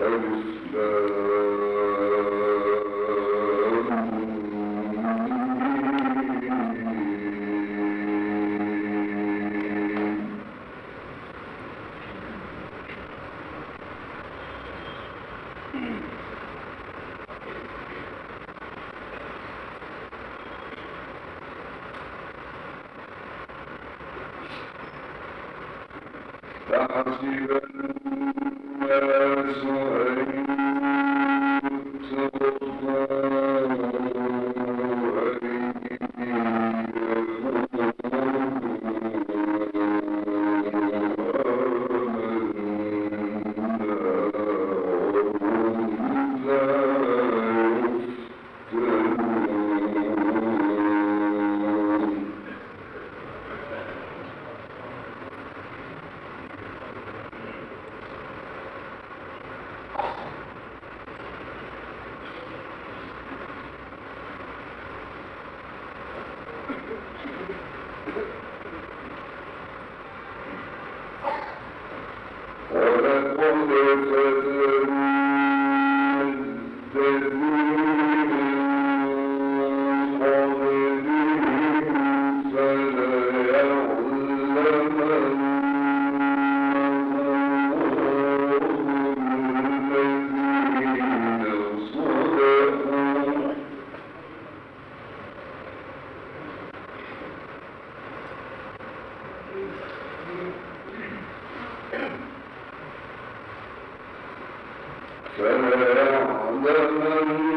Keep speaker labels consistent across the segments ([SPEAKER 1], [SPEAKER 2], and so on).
[SPEAKER 1] الإسلام اپنا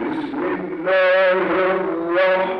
[SPEAKER 1] بسم الله الرحمن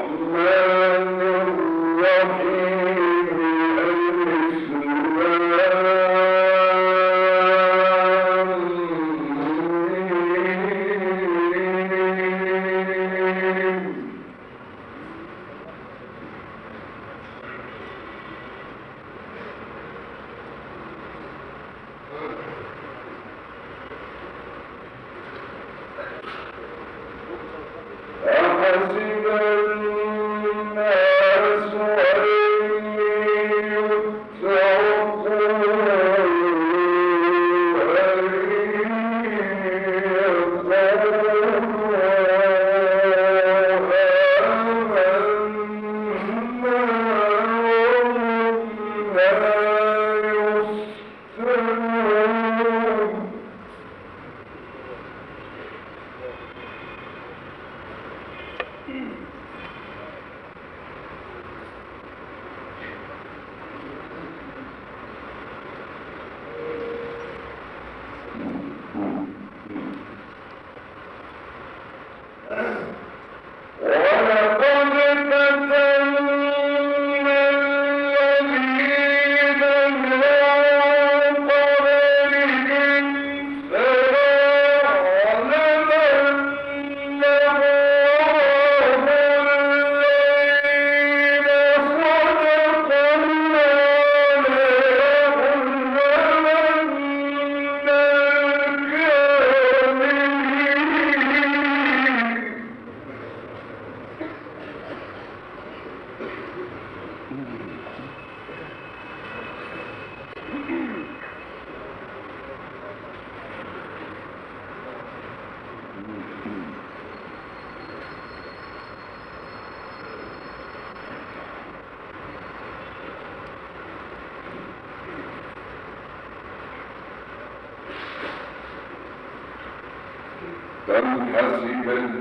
[SPEAKER 1] أم حسب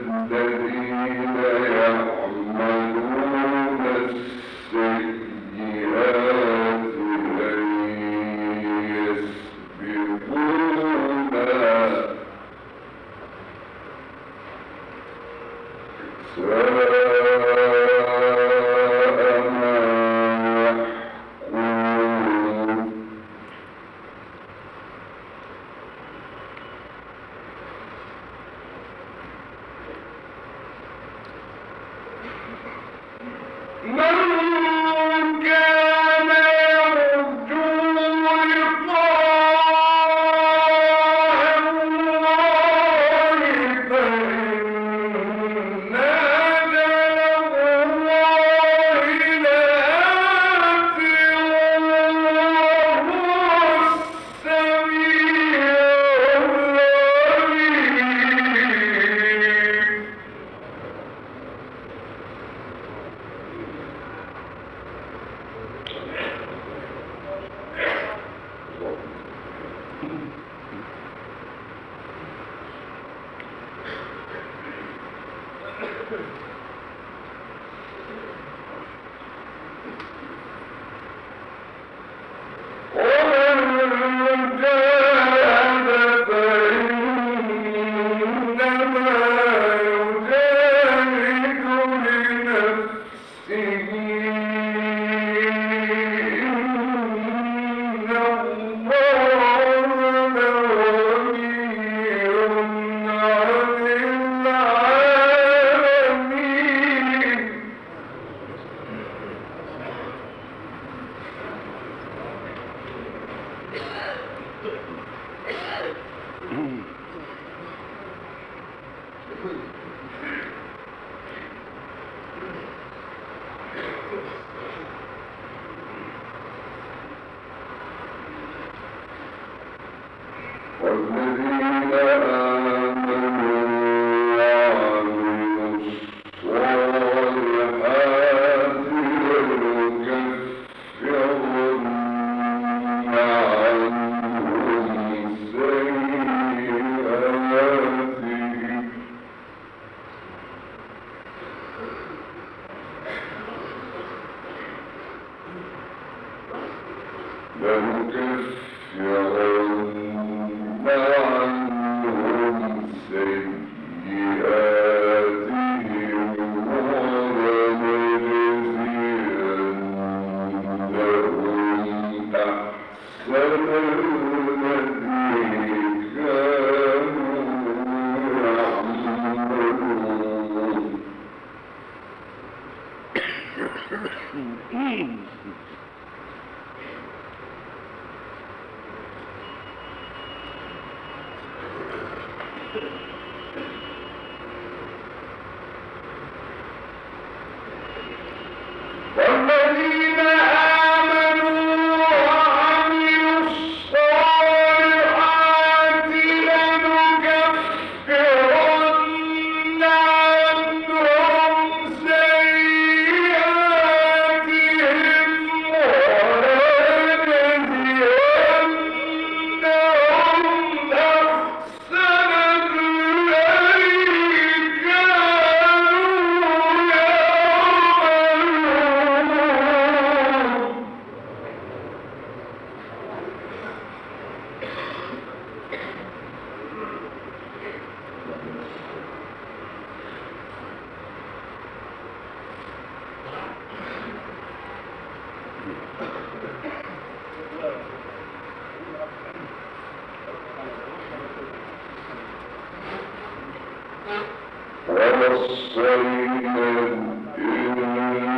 [SPEAKER 1] والذين وَمَسَّيْنَا الْإِنسَانَ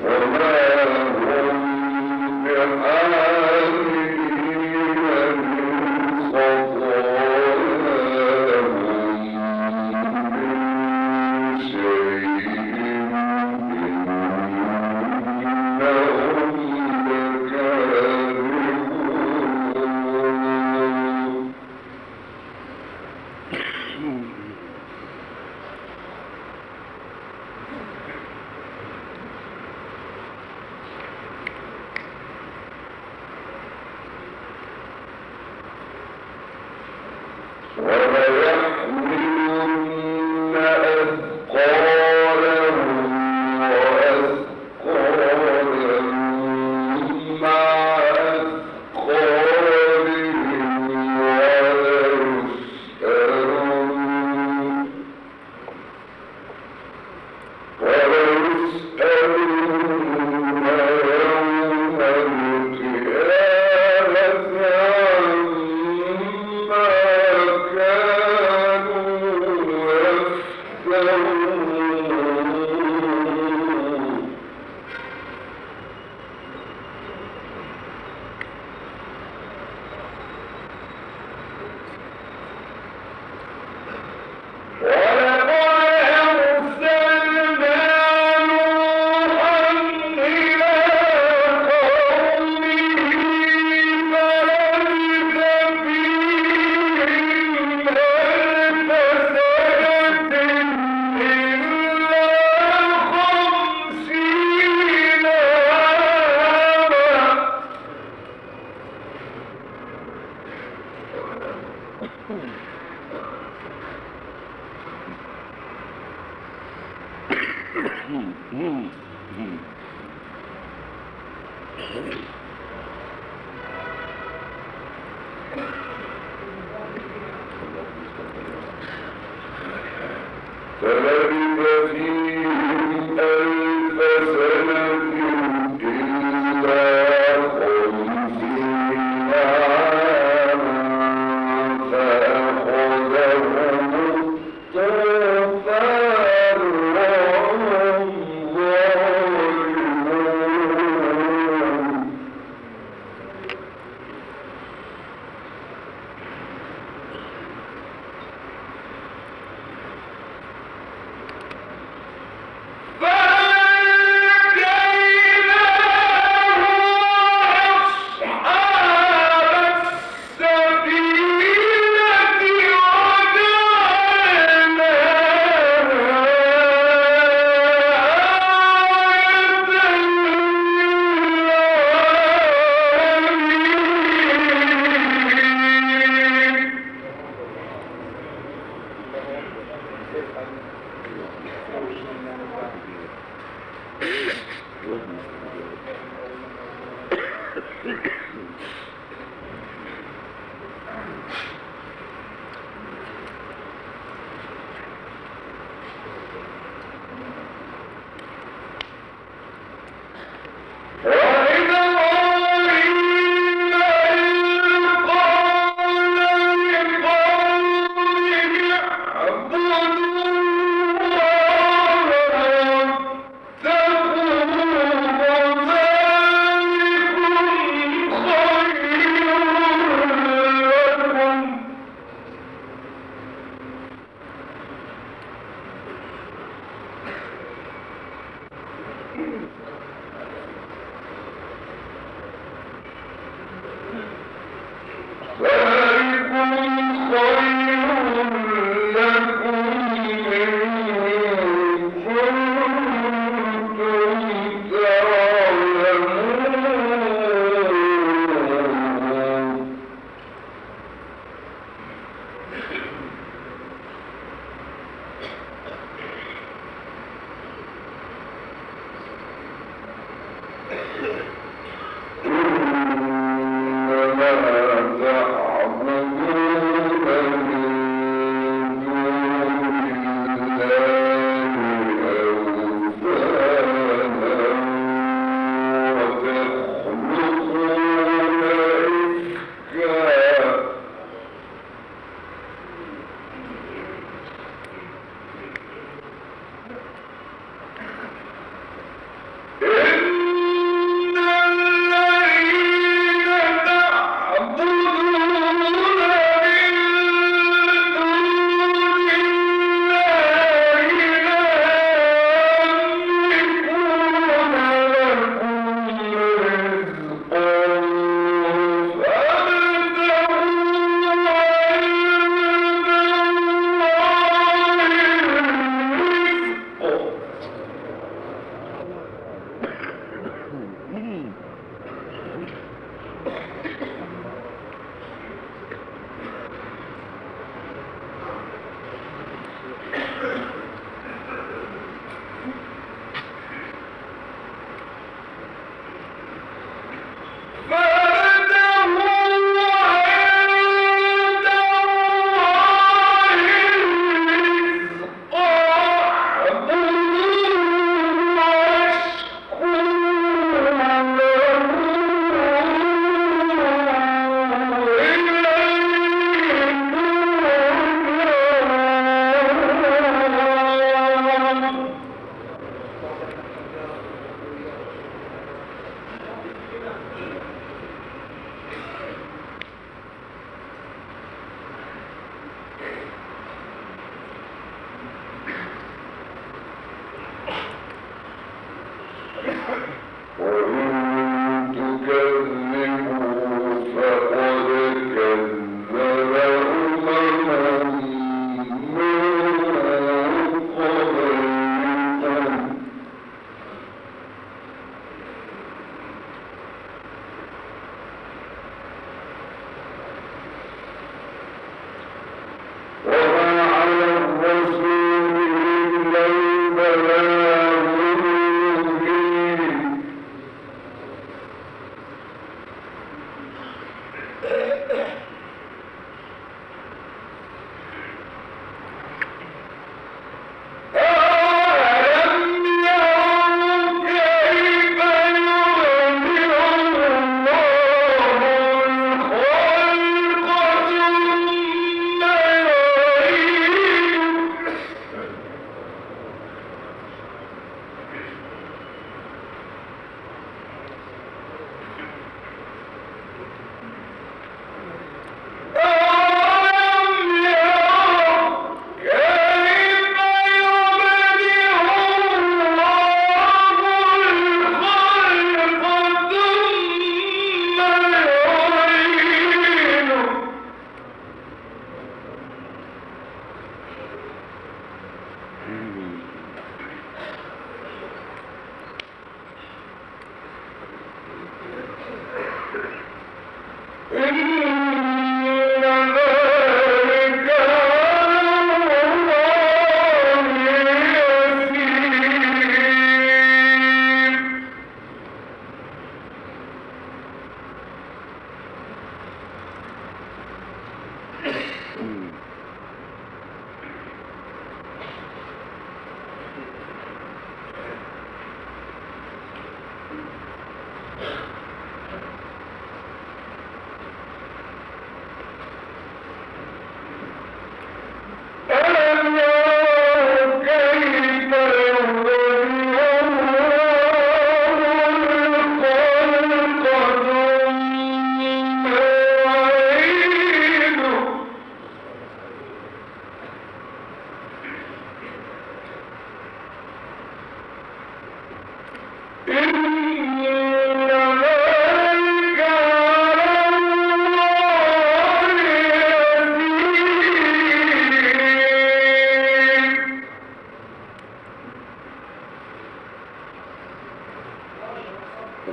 [SPEAKER 1] اور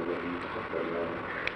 [SPEAKER 2] اللهم تقبل